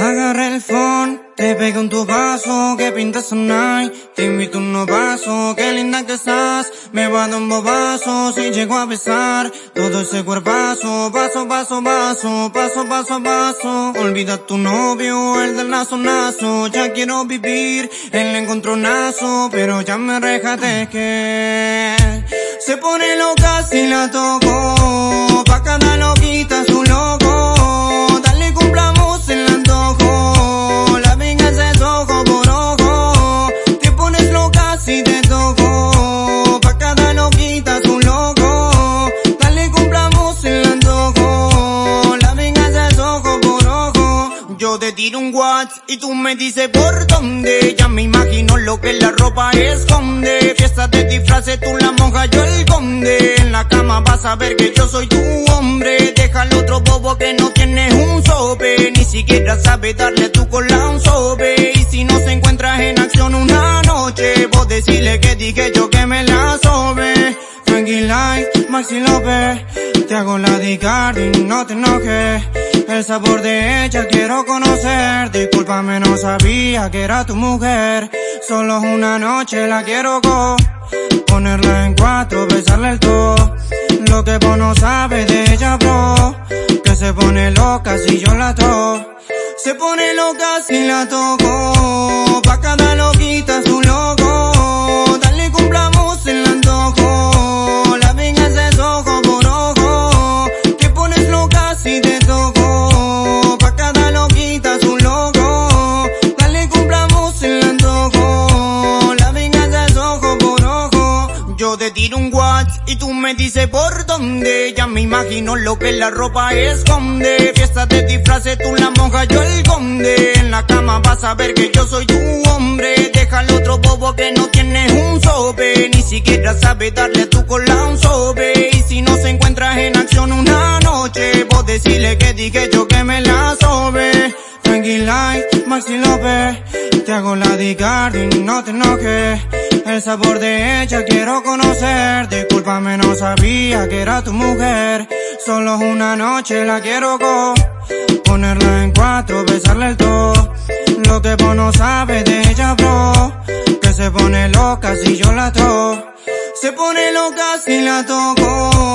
Agarré el phone, te pego en tu vaso, que pintas night, te invito a un paso, qué linda que estás, me va a dar un bobazo si llego a besar, todo ese cuerpazo, paso, paso, paso, paso, paso, paso, olvida tu novio, el del nazo, nazo, ya quiero vivir el encontronazo, pero ya me de que se pone loca si la toco, te tiro un watch y tú me dices por dónde. Ya me imagino lo que la ropa esconde. Fiesta de disfraces, tú la monja, yo el conde. En la cama vas a ver que yo soy tu hombre. Deja al otro bobo que no tiene un sope. Ni siquiera sabe darle tu cola un sobe. Y si no se encuentras en acción una noche, vos decirle que dije yo que me la sobe. Tranquila, Maxi López, te hago la y no te enojes. El sabor de ella quiero conocer. Discúlpame, no sabía que era tu mujer. Solo una noche la quiero go. Ponerla en cuatro, besarle el to. Lo que vos no sabes de ella, bro. Que se pone loca si yo la toco. Se pone loca si la toco. Te tiro un watch y tú me dices por dónde. Ya me imagino lo que la ropa esconde. Fiesta de disfraces, tú la monja, yo el conde. En la cama vas a ver que yo soy tu hombre. Deja al otro bobo que no tiene un sope. Ni siquiera sabe darle tu cola un sobe. Y si no se encuentras en acción una noche, vos decirle que dije yo que me la sobe. Tranquila, Maxi López, te hago la y no te enojes. El sabor de ella quiero conocer. Discúlpame, no sabía que era tu mujer. Solo una noche la quiero go. Ponerla en cuatro, besarle el to. Lo que vos no sabes de ella, bro. Que se pone loca si yo la toco. Se pone loca si la toco.